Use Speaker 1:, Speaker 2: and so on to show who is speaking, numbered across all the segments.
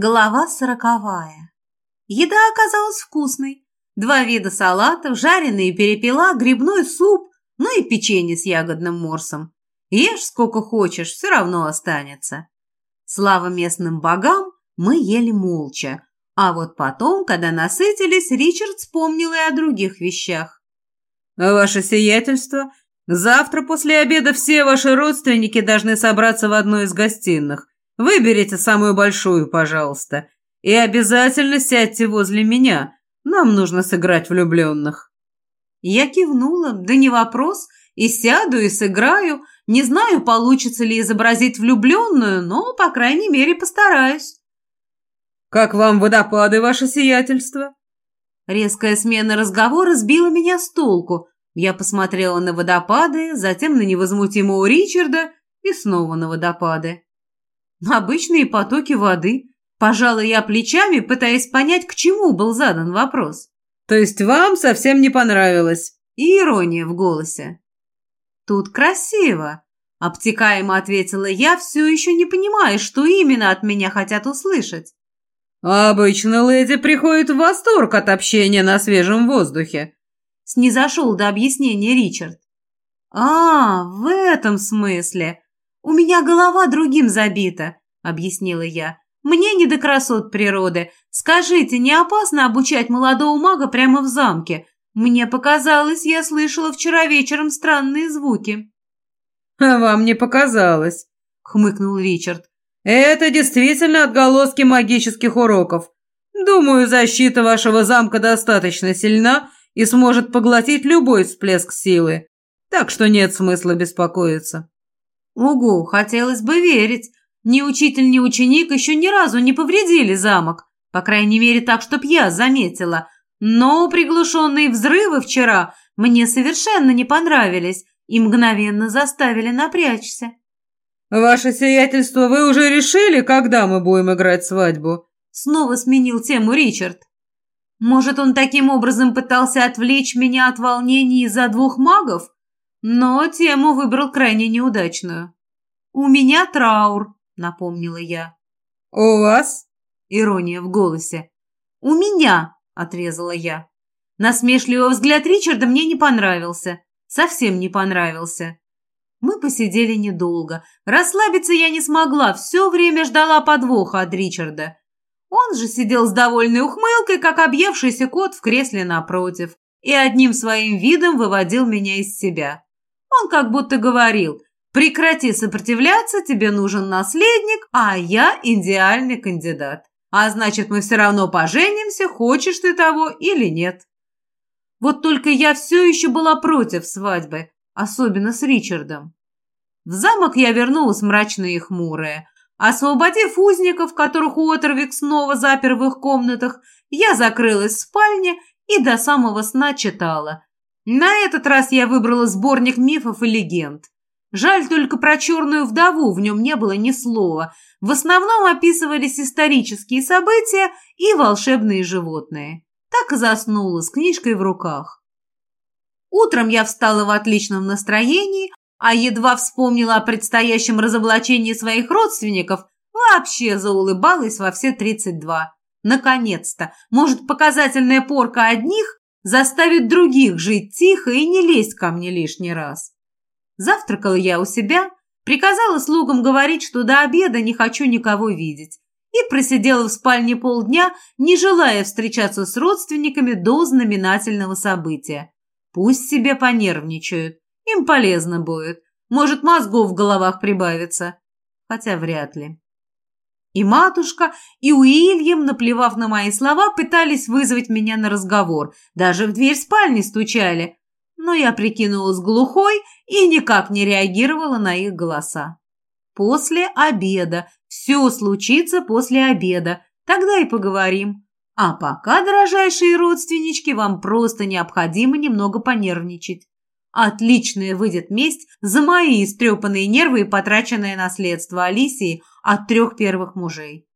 Speaker 1: Глава сороковая. Еда оказалась вкусной. Два вида салатов, жареные перепела, грибной суп, ну и печенье с ягодным морсом. Ешь сколько хочешь, все равно останется. Слава местным богам, мы ели молча. А вот потом, когда насытились, Ричард вспомнил и о других вещах.
Speaker 2: «Ваше сиятельство, завтра после обеда все ваши родственники должны собраться в одной из гостиных. Выберите самую большую, пожалуйста. И обязательно сядьте возле меня. Нам нужно сыграть влюбленных».
Speaker 1: Я кивнула, да не вопрос, и сяду, и сыграю. Не знаю, получится ли изобразить влюбленную, но, по крайней мере, постараюсь.
Speaker 2: «Как вам водопады, ваше сиятельство?»
Speaker 1: Резкая смена разговора сбила меня с толку. Я посмотрела на водопады, затем на невозмутимого Ричарда и снова на водопады. Обычные потоки воды. Пожала я плечами, пытаясь понять, к чему был задан вопрос.
Speaker 2: То есть вам совсем не понравилось?
Speaker 1: И ирония в голосе. Тут красиво. Обтекаемо ответила я, все еще не понимая, что именно от меня хотят услышать.
Speaker 2: «Обычно леди приходит в восторг от общения на свежем воздухе»,
Speaker 1: снизошел до объяснения Ричард. «А, в этом смысле. «У меня голова другим забита», — объяснила я. «Мне не до красот природы. Скажите, не опасно обучать молодого мага прямо в замке? Мне показалось, я слышала вчера вечером странные звуки».
Speaker 2: «А вам не показалось», — хмыкнул Ричард. «Это действительно отголоски магических уроков. Думаю, защита вашего замка достаточно сильна и сможет поглотить любой всплеск силы, так что нет смысла беспокоиться».
Speaker 1: Угу, хотелось бы верить. Ни учитель, ни ученик еще ни разу не повредили замок. По крайней мере, так, чтоб я заметила. Но приглушенные взрывы вчера мне совершенно не понравились и мгновенно заставили напрячься.
Speaker 2: «Ваше сиятельство, вы уже решили, когда мы будем играть свадьбу?»
Speaker 1: Снова сменил тему Ричард. Может, он таким образом пытался отвлечь меня от волнений из-за двух магов? Но тему выбрал крайне неудачную. «У меня траур», — напомнила я.
Speaker 2: «У вас?»
Speaker 1: — ирония в голосе. «У меня», — отрезала я. Насмешливый взгляд Ричарда мне не понравился. Совсем не понравился. Мы посидели недолго. Расслабиться я не смогла, все время ждала подвоха от Ричарда. Он же сидел с довольной ухмылкой, как объевшийся кот в кресле напротив, и одним своим видом выводил меня из себя. Он как будто говорил «Прекрати сопротивляться, тебе нужен наследник, а я идеальный кандидат. А значит, мы все равно поженимся, хочешь ты того или нет». Вот только я все еще была против свадьбы, особенно с Ричардом. В замок я вернулась мрачная и хмурая. Освободив узников, которых Уотервик снова запер в их комнатах, я закрылась в спальне и до самого сна читала – на этот раз я выбрала сборник мифов и легенд. Жаль только про черную вдову, в нем не было ни слова. В основном описывались исторические события и волшебные животные. Так и заснула с книжкой в руках. Утром я встала в отличном настроении, а едва вспомнила о предстоящем разоблачении своих родственников, вообще заулыбалась во все тридцать два. Наконец-то! Может, показательная порка одних заставит других жить тихо и не лезть ко мне лишний раз. Завтракала я у себя, приказала слугам говорить, что до обеда не хочу никого видеть, и просидела в спальне полдня, не желая встречаться с родственниками до знаменательного события. Пусть себе понервничают, им полезно будет, может, мозгов в головах прибавится, хотя вряд ли. И матушка, и Уильям, наплевав на мои слова, пытались вызвать меня на разговор. Даже в дверь спальни стучали. Но я прикинулась глухой и никак не реагировала на их голоса. После обеда. Все случится после обеда. Тогда и поговорим. А пока, дорожайшие родственнички, вам просто необходимо немного понервничать. Отличная выйдет месть за мои истрепанные нервы и потраченное наследство Алисии от трех первых мужей.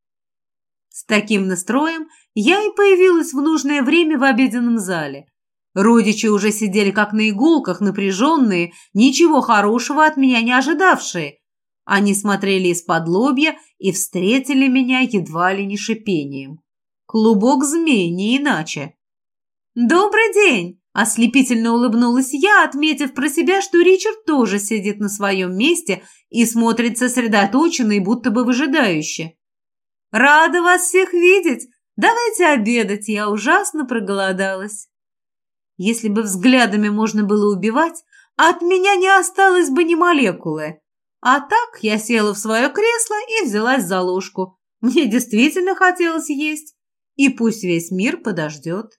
Speaker 1: С таким настроем я и появилась в нужное время в обеденном зале. Родичи уже сидели как на иголках, напряженные, ничего хорошего от меня не ожидавшие. Они смотрели из-под лобья и встретили меня едва ли не шипением. Клубок змей, не иначе. «Добрый день!» – ослепительно улыбнулась я, отметив про себя, что Ричард тоже сидит на своем месте и смотрит сосредоточенно и будто бы выжидающе. «Рада вас всех видеть! Давайте обедать, я ужасно проголодалась!» Если бы взглядами можно было убивать, от меня не осталось бы ни молекулы. А так я села в свое кресло и взялась за ложку. Мне действительно хотелось есть. И пусть весь мир подождет.